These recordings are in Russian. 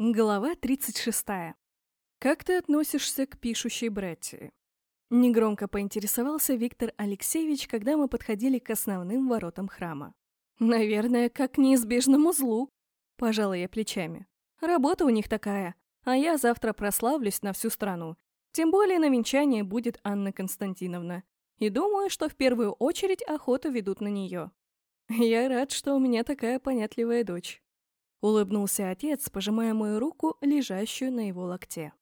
Глава 36. Как ты относишься к пишущей братьи? Негромко поинтересовался Виктор Алексеевич, когда мы подходили к основным воротам храма. Наверное, как к неизбежному злу. Пожала я плечами. Работа у них такая, а я завтра прославлюсь на всю страну. Тем более на венчании будет Анна Константиновна. И думаю, что в первую очередь охоту ведут на нее. Я рад, что у меня такая понятливая дочь. Улыбнулся отец, пожимая мою руку, лежащую на его локте.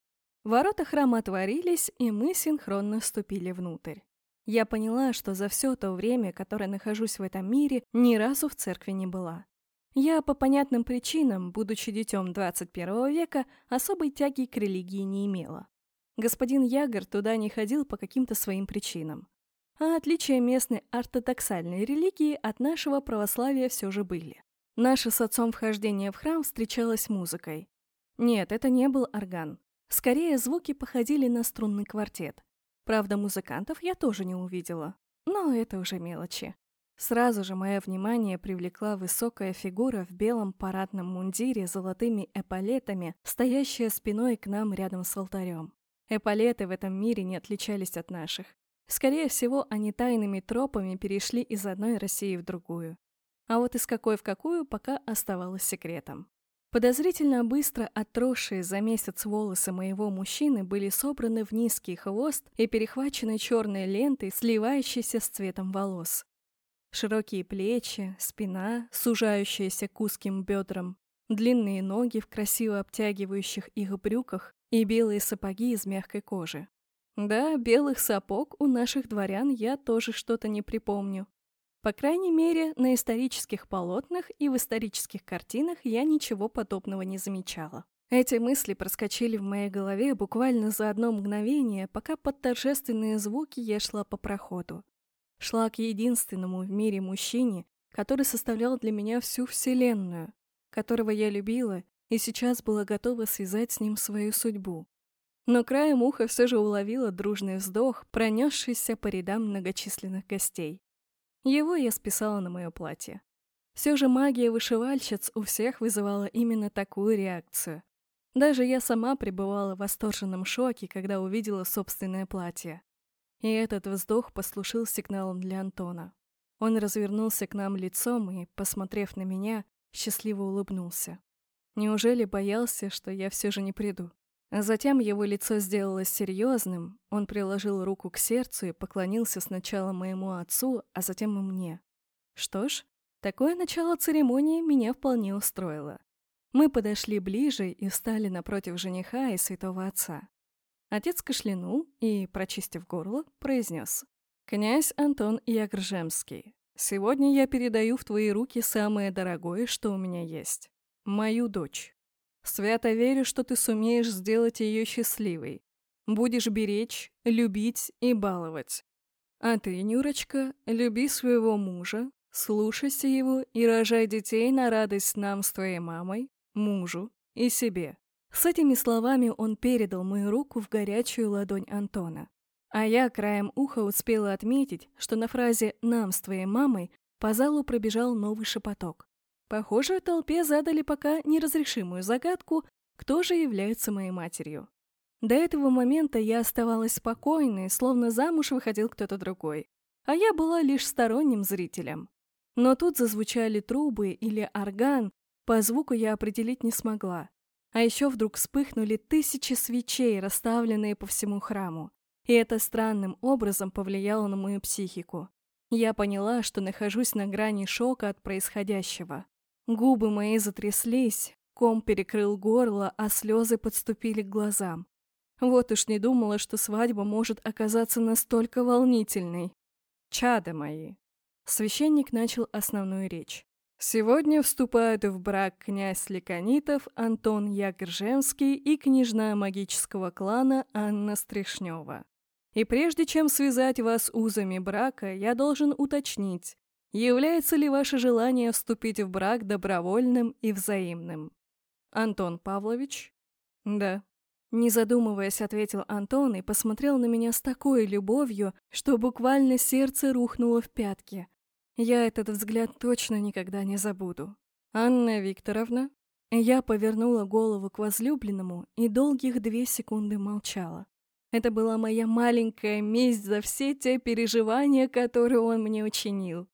Ворота храма отворились, и мы синхронно вступили внутрь. Я поняла, что за все то время, которое нахожусь в этом мире, ни разу в церкви не была. Я по понятным причинам, будучи детем 21 века, особой тяги к религии не имела. Господин Ягор туда не ходил по каким-то своим причинам. А отличия местной ортодоксальной религии от нашего православия все же были. Наше с отцом вхождение в храм встречалось музыкой. Нет, это не был орган. Скорее, звуки походили на струнный квартет. Правда, музыкантов я тоже не увидела. Но это уже мелочи. Сразу же мое внимание привлекла высокая фигура в белом парадном мундире с золотыми эполетами, стоящая спиной к нам рядом с алтарем. Эполеты в этом мире не отличались от наших. Скорее всего, они тайными тропами перешли из одной России в другую. А вот из какой в какую пока оставалось секретом. Подозрительно быстро отросшие за месяц волосы моего мужчины были собраны в низкий хвост и перехвачены черной лентой, сливающейся с цветом волос. Широкие плечи, спина, сужающаяся к узким бедрам, длинные ноги в красиво обтягивающих их брюках и белые сапоги из мягкой кожи. Да, белых сапог у наших дворян я тоже что-то не припомню. По крайней мере, на исторических полотнах и в исторических картинах я ничего подобного не замечала. Эти мысли проскочили в моей голове буквально за одно мгновение, пока под торжественные звуки я шла по проходу. Шла к единственному в мире мужчине, который составлял для меня всю Вселенную, которого я любила и сейчас была готова связать с ним свою судьбу. Но краем уха все же уловила дружный вздох, пронесшийся по рядам многочисленных гостей. Его я списала на мое платье. Все же магия вышивальщиц у всех вызывала именно такую реакцию. Даже я сама пребывала в восторженном шоке, когда увидела собственное платье. И этот вздох послушал сигналом для Антона. Он развернулся к нам лицом и, посмотрев на меня, счастливо улыбнулся. Неужели боялся, что я все же не приду? Затем его лицо сделалось серьезным, он приложил руку к сердцу и поклонился сначала моему отцу, а затем и мне. Что ж, такое начало церемонии меня вполне устроило. Мы подошли ближе и встали напротив жениха и святого отца. Отец кашлянул и, прочистив горло, произнес. «Князь Антон Ягржемский, сегодня я передаю в твои руки самое дорогое, что у меня есть. Мою дочь». Свято верю, что ты сумеешь сделать ее счастливой. Будешь беречь, любить и баловать. А ты, Нюрочка, люби своего мужа, слушайся его и рожай детей на радость нам с твоей мамой, мужу и себе». С этими словами он передал мою руку в горячую ладонь Антона. А я краем уха успела отметить, что на фразе «нам с твоей мамой» по залу пробежал новый шепоток. Похоже, толпе задали пока неразрешимую загадку, кто же является моей матерью. До этого момента я оставалась спокойной, словно замуж выходил кто-то другой, а я была лишь сторонним зрителем. Но тут зазвучали трубы или орган, по звуку я определить не смогла. А еще вдруг вспыхнули тысячи свечей, расставленные по всему храму. И это странным образом повлияло на мою психику. Я поняла, что нахожусь на грани шока от происходящего. Губы мои затряслись, ком перекрыл горло, а слезы подступили к глазам. Вот уж не думала, что свадьба может оказаться настолько волнительной. Чада мои. Священник начал основную речь. Сегодня вступают в брак князь Леконитов Антон Ягржемский и княжна магического клана Анна Стришнева. И прежде чем связать вас узами брака, я должен уточнить, Является ли ваше желание вступить в брак добровольным и взаимным? Антон Павлович? Да. Не задумываясь, ответил Антон и посмотрел на меня с такой любовью, что буквально сердце рухнуло в пятки. Я этот взгляд точно никогда не забуду. Анна Викторовна? Я повернула голову к возлюбленному и долгих две секунды молчала. Это была моя маленькая месть за все те переживания, которые он мне учинил.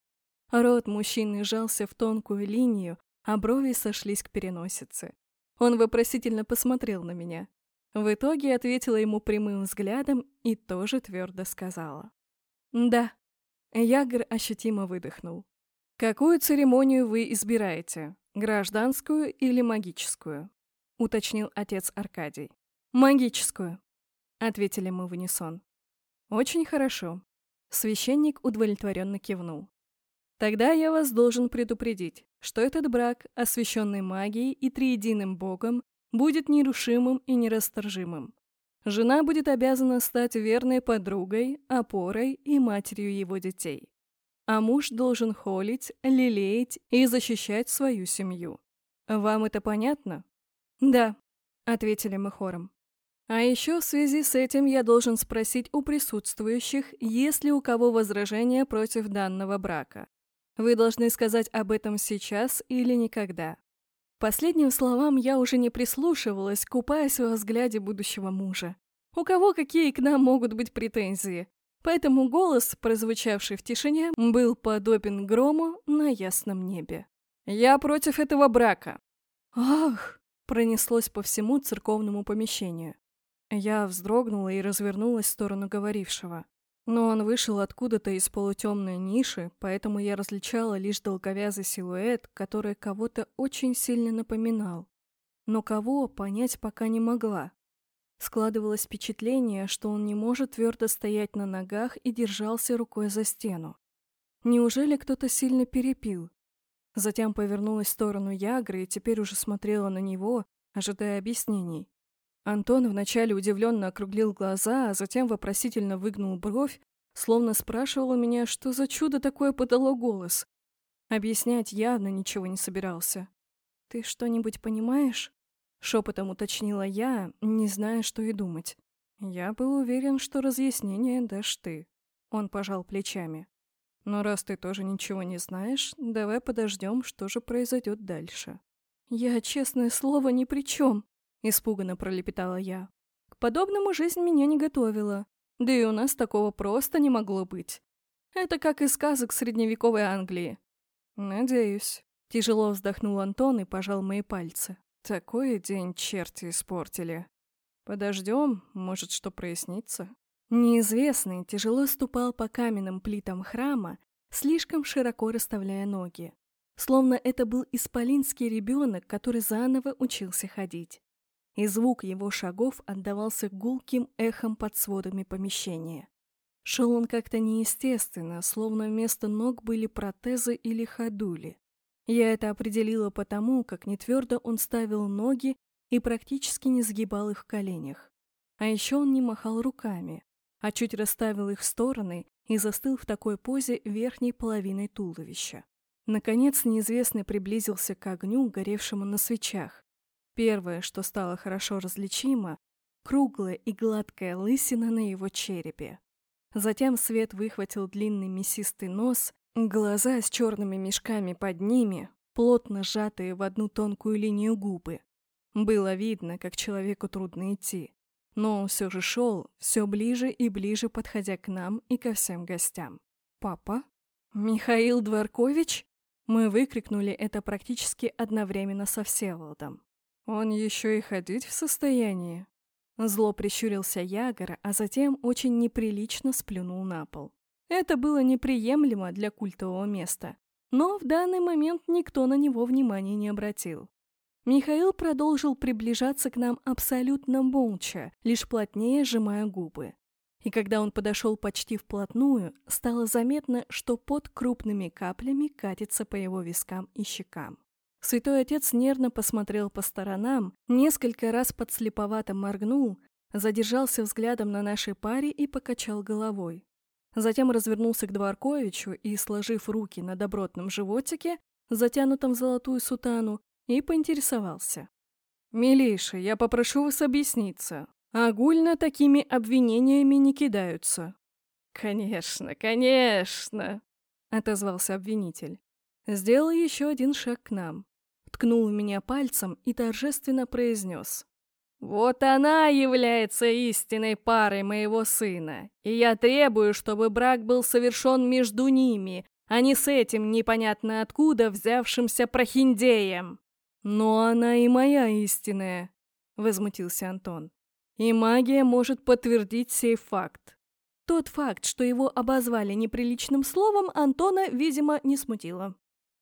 Рот мужчины сжался в тонкую линию, а брови сошлись к переносице. Он вопросительно посмотрел на меня. В итоге ответила ему прямым взглядом и тоже твердо сказала. «Да». Ягр ощутимо выдохнул. «Какую церемонию вы избираете? Гражданскую или магическую?» — уточнил отец Аркадий. «Магическую», — ответили мы в унисон. «Очень хорошо». Священник удовлетворенно кивнул. «Тогда я вас должен предупредить, что этот брак, освященный магией и триединым богом, будет нерушимым и нерасторжимым. Жена будет обязана стать верной подругой, опорой и матерью его детей а муж должен холить, лелеять и защищать свою семью. Вам это понятно? Да, ответили мы хором. А еще в связи с этим я должен спросить у присутствующих, есть ли у кого возражения против данного брака. Вы должны сказать об этом сейчас или никогда. Последним словам я уже не прислушивалась, купаясь во взгляде будущего мужа. У кого какие к нам могут быть претензии? Поэтому голос, прозвучавший в тишине, был подобен грому на ясном небе. «Я против этого брака!» «Ах!» — пронеслось по всему церковному помещению. Я вздрогнула и развернулась в сторону говорившего. Но он вышел откуда-то из полутемной ниши, поэтому я различала лишь долговязый силуэт, который кого-то очень сильно напоминал. Но кого, понять пока не могла. Складывалось впечатление, что он не может твердо стоять на ногах и держался рукой за стену. Неужели кто-то сильно перепил? Затем повернулась в сторону Ягры и теперь уже смотрела на него, ожидая объяснений. Антон вначале удивленно округлил глаза, а затем вопросительно выгнул бровь, словно спрашивал у меня, что за чудо такое подало голос. Объяснять явно ничего не собирался. «Ты что-нибудь понимаешь?» Шепотом уточнила я, не зная, что и думать. Я был уверен, что разъяснение дашь ты. Он пожал плечами. Но раз ты тоже ничего не знаешь, давай подождем, что же произойдет дальше. Я, честное слово, ни при чем, испуганно пролепетала я. К подобному жизнь меня не готовила. Да и у нас такого просто не могло быть. Это как из сказок средневековой Англии. Надеюсь. Тяжело вздохнул Антон и пожал мои пальцы. Такой день черти испортили. Подождем, может, что прояснится. Неизвестный тяжело ступал по каменным плитам храма, слишком широко расставляя ноги. Словно это был исполинский ребенок, который заново учился ходить. И звук его шагов отдавался гулким эхом под сводами помещения. Шел он как-то неестественно, словно вместо ног были протезы или ходули. Я это определила потому, как нетвердо он ставил ноги и практически не сгибал их в коленях. А еще он не махал руками, а чуть расставил их в стороны и застыл в такой позе верхней половиной туловища. Наконец неизвестный приблизился к огню, горевшему на свечах. Первое, что стало хорошо различимо, круглая и гладкая лысина на его черепе. Затем свет выхватил длинный мясистый нос Глаза с черными мешками под ними, плотно сжатые в одну тонкую линию губы. Было видно, как человеку трудно идти. Но он все же шел, все ближе и ближе подходя к нам и ко всем гостям. «Папа? Михаил Дворкович?» Мы выкрикнули это практически одновременно со Всеволодом. «Он еще и ходить в состоянии?» Зло прищурился Ягора, а затем очень неприлично сплюнул на пол. Это было неприемлемо для культового места, но в данный момент никто на него внимания не обратил. Михаил продолжил приближаться к нам абсолютно молча, лишь плотнее сжимая губы. И когда он подошел почти вплотную, стало заметно, что под крупными каплями катится по его вискам и щекам. Святой отец нервно посмотрел по сторонам, несколько раз подслеповато моргнул, задержался взглядом на нашей паре и покачал головой. Затем развернулся к Дворковичу и, сложив руки на добротном животике, затянутом в золотую сутану, и поинтересовался. «Милейший, я попрошу вас объясниться. Огульно такими обвинениями не кидаются». «Конечно, конечно», — отозвался обвинитель. Сделал еще один шаг к нам. Ткнул в меня пальцем и торжественно произнес. «Вот она является истинной парой моего сына, и я требую, чтобы брак был совершен между ними, а не с этим непонятно откуда взявшимся прохиндеем». «Но она и моя истинная», — возмутился Антон. «И магия может подтвердить сей факт». Тот факт, что его обозвали неприличным словом, Антона, видимо, не смутило.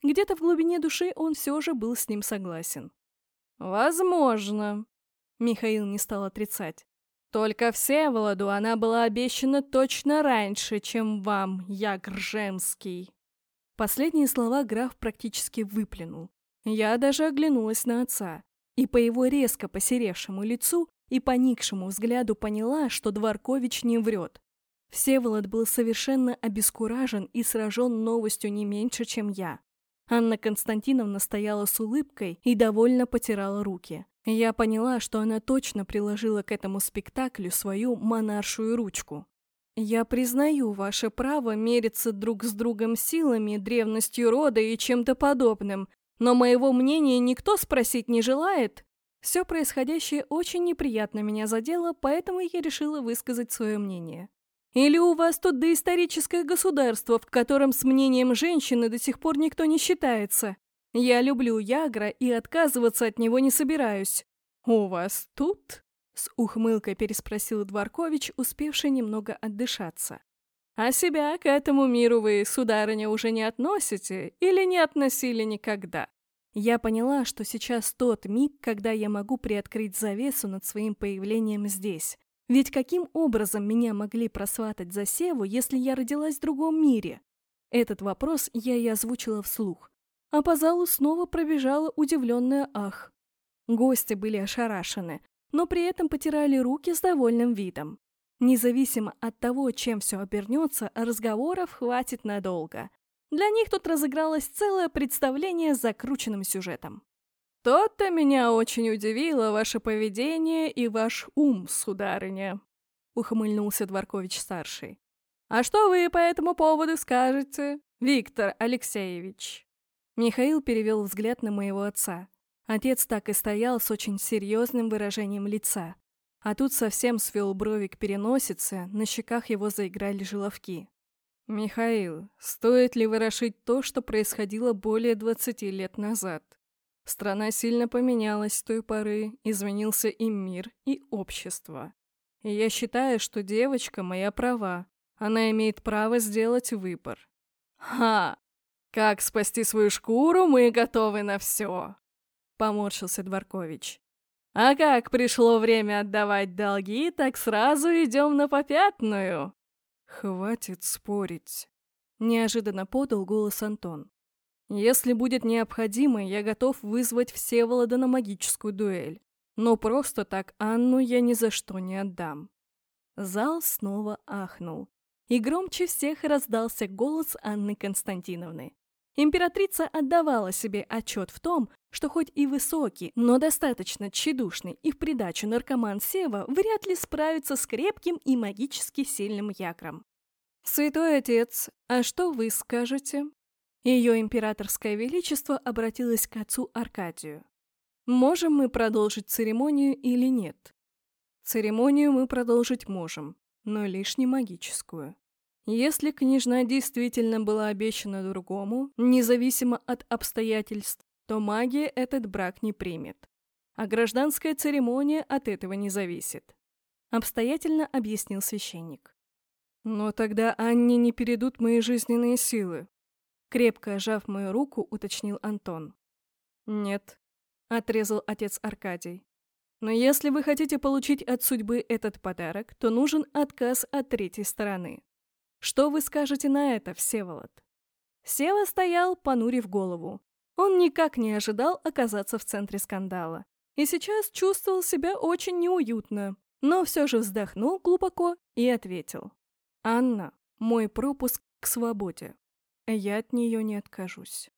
Где-то в глубине души он все же был с ним согласен. «Возможно», — Михаил не стал отрицать. «Только Всеволоду она была обещана точно раньше, чем вам, Ягржемский». Последние слова граф практически выплюнул. Я даже оглянулась на отца, и по его резко посеревшему лицу и поникшему взгляду поняла, что Дворкович не врет. Всеволод был совершенно обескуражен и сражен новостью не меньше, чем я. Анна Константиновна стояла с улыбкой и довольно потирала руки. Я поняла, что она точно приложила к этому спектаклю свою монаршую ручку. «Я признаю ваше право мериться друг с другом силами, древностью рода и чем-то подобным, но моего мнения никто спросить не желает?» Все происходящее очень неприятно меня задело, поэтому я решила высказать свое мнение. Или у вас тут доисторическое государство, в котором с мнением женщины до сих пор никто не считается? Я люблю Ягра и отказываться от него не собираюсь. У вас тут? С ухмылкой переспросил Дворкович, успевший немного отдышаться. А себя к этому миру вы, сударыня, уже не относите или не относили никогда? Я поняла, что сейчас тот миг, когда я могу приоткрыть завесу над своим появлением здесь, ведь каким образом меня могли просватать за Севу, если я родилась в другом мире? Этот вопрос я и озвучила вслух. А по залу снова пробежала удивленная «ах». Гости были ошарашены, но при этом потирали руки с довольным видом. Независимо от того, чем все обернется, разговоров хватит надолго. Для них тут разыгралось целое представление с закрученным сюжетом. «То-то меня очень удивило ваше поведение и ваш ум, сударыня», — ухмыльнулся Дворкович-старший. «А что вы по этому поводу скажете, Виктор Алексеевич?» Михаил перевел взгляд на моего отца. Отец так и стоял с очень серьезным выражением лица. А тут совсем свел брови к переносице, на щеках его заиграли желовки. «Михаил, стоит ли ворошить то, что происходило более двадцати лет назад?» Страна сильно поменялась с той поры, изменился и мир, и общество. И я считаю, что девочка моя права. Она имеет право сделать выбор. Ха! Как спасти свою шкуру, мы готовы на все. Поморщился Дворкович. А как пришло время отдавать долги, так сразу идем на попятную. Хватит спорить. Неожиданно подал голос Антон. Если будет необходимо, я готов вызвать Всеволода на магическую дуэль. Но просто так Анну я ни за что не отдам. Зал снова ахнул. И громче всех раздался голос Анны Константиновны. Императрица отдавала себе отчет в том, что хоть и высокий, но достаточно тщедушный и в придачу наркоман Сева вряд ли справится с крепким и магически сильным якром. «Святой отец, а что вы скажете?» Ее императорское величество обратилось к отцу Аркадию. «Можем мы продолжить церемонию или нет?» «Церемонию мы продолжить можем, но лишь не магическую. Если княжна действительно была обещана другому, независимо от обстоятельств, то магия этот брак не примет. А гражданская церемония от этого не зависит», — обстоятельно объяснил священник. «Но тогда Анне не перейдут мои жизненные силы», Крепко сжав мою руку, уточнил Антон. «Нет», — отрезал отец Аркадий. «Но если вы хотите получить от судьбы этот подарок, то нужен отказ от третьей стороны. Что вы скажете на это, Всеволод?» Сева стоял, понурив голову. Он никак не ожидал оказаться в центре скандала. И сейчас чувствовал себя очень неуютно, но все же вздохнул глубоко и ответил. «Анна, мой пропуск к свободе». Я от нее не откажусь.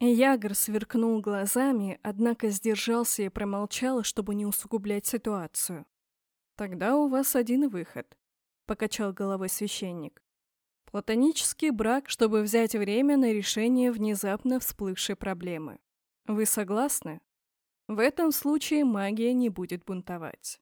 Ягр сверкнул глазами, однако сдержался и промолчал, чтобы не усугублять ситуацию. «Тогда у вас один выход», — покачал головой священник. «Платонический брак, чтобы взять время на решение внезапно всплывшей проблемы. Вы согласны? В этом случае магия не будет бунтовать.